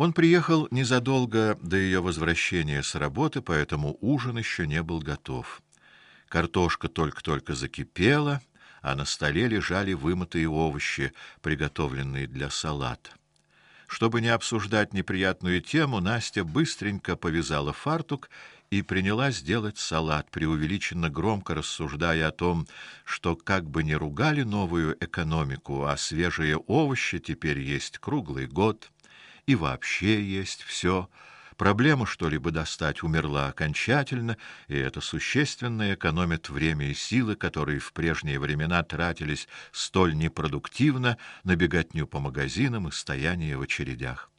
Он приехал незадолго до ее возвращения с работы, поэтому ужин еще не был готов. Картошка только-только закипела, а на столе лежали вымытые овощи, приготовленные для салата. Чтобы не обсуждать неприятную тему, Настя быстренько повязала фартук и принялась делать салат, преувеличенно громко рассуждая о том, что как бы ни ругали новую экономику, а свежие овощи теперь есть круглый год и вообще есть все. Проблема что-либо достать умерла окончательно, и это существенно экономит время и силы, которые в прежние времена тратились столь непродуктивно на беготню по магазинам и стояние в очередях.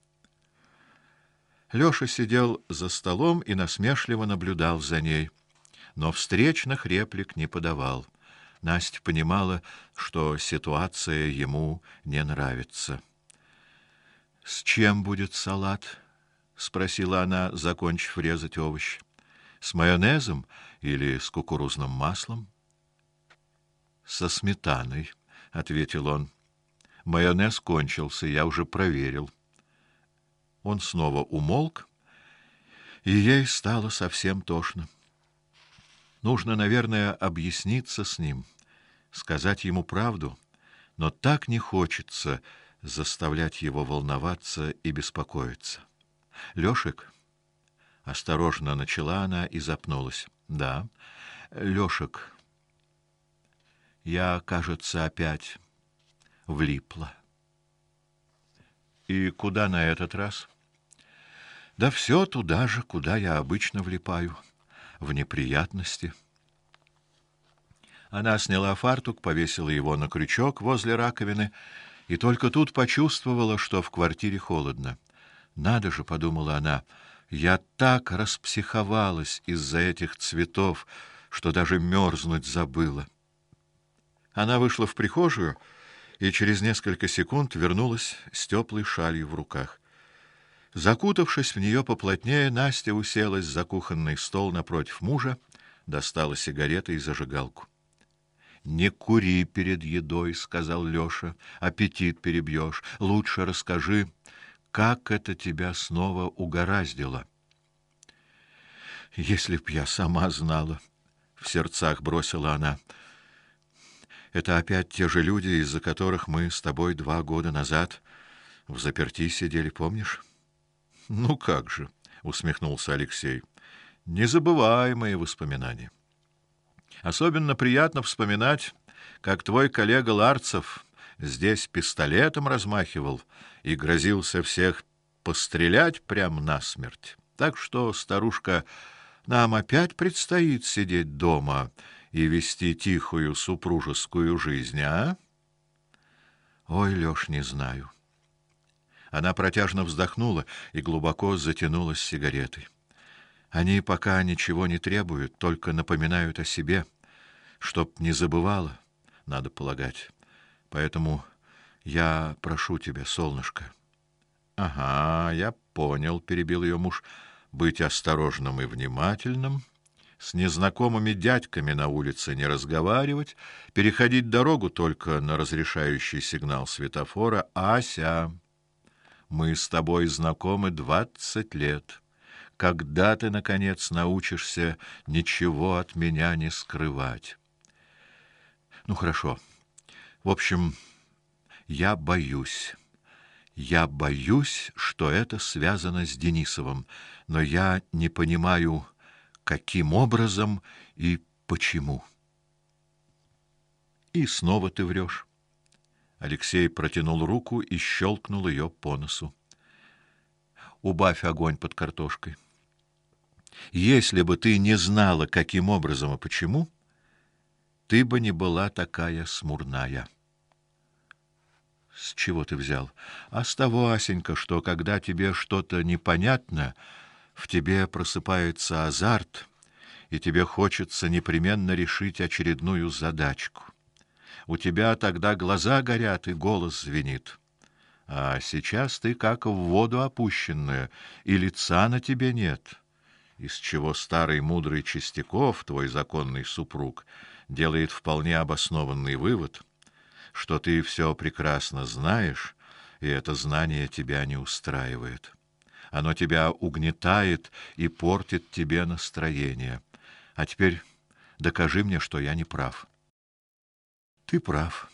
Лёша сидел за столом и насмешливо наблюдал за ней, но встречных реплик не подавал. Настя понимала, что ситуация ему не нравится. С чем будет салат? спросила она, закончив резать овощи. С майонезом или с кукурузным маслом? Со сметаной, ответил он. Майонез кончился, я уже проверил. Он снова умолк, и ей стало совсем тошно. Нужно, наверное, объясниться с ним, сказать ему правду, но так не хочется заставлять его волноваться и беспокоиться. Лёшек, осторожно начала она и запнулась. Да, Лёшек, я, кажется, опять влипла. И куда на этот раз? Да все туда же, куда я обычно влипаю, в неприятности. Она сняла фартук, повесила его на крючок возле раковины и только тут почувствовала, что в квартире холодно. Надо же, подумала она, я так распсиховалась из-за этих цветов, что даже мерзнуть забыла. Она вышла в прихожую и через несколько секунд вернулась с теплой шалью в руках. Закутавшись в нее поплотнее, Настя уселась за кухонный стол напротив мужа, достала сигареты и зажигалку. Не кури перед едой, сказал Лёша. Аппетит перебьешь. Лучше расскажи, как это тебя снова угораздило. Если б я сама знала, в сердцах бросила она. Это опять те же люди, из-за которых мы с тобой два года назад в заперти сидели, помнишь? Ну как же, усмехнулся Алексей. Незабываемые воспоминания. Особенно приятно вспоминать, как твой коллега Ларцев здесь пистолетом размахивал и грозился всех пострелять прямо на смерть. Так что, старушка, нам опять предстоит сидеть дома и вести тихую супружескую жизнь, а? Ой, Лёш, не знаю. Она протяжно вздохнула и глубоко затянулась сигаретой. Они пока ничего не требуют, только напоминают о себе, чтоб не забывала, надо полагать. Поэтому я прошу тебя, солнышко. Ага, я понял, перебил ее муж. Быть осторожным и внимательным, с незнакомыми дядьками на улице не разговаривать, переходить дорогу только на разрешающий сигнал светофора. Ася, мы с тобой знакомы двадцать лет. Когда ты наконец научишься ничего от меня не скрывать? Ну хорошо. В общем, я боюсь. Я боюсь, что это связано с Денисовым, но я не понимаю, каким образом и почему. И снова ты врешь. Алексей протянул руку и щелкнул ее по носу. Убавь огонь под картошкой. Если бы ты не знала, каким образом и почему, ты бы не была такая смурная. С чего ты взял? А с того, Асенька, что когда тебе что-то непонятно, в тебе просыпается азарт, и тебе хочется непременно решить очередную задачку. У тебя тогда глаза горят и голос звенит. А сейчас ты как в воду опущенная, и лица на тебе нет из чего старый мудрый Чистяков, твой законный супруг, делает вполне обоснованный вывод, что ты все прекрасно знаешь, и это знание тебя не устраивает. Оно тебя угнетает и портит тебе настроение. А теперь докажи мне, что я не прав. Ты прав.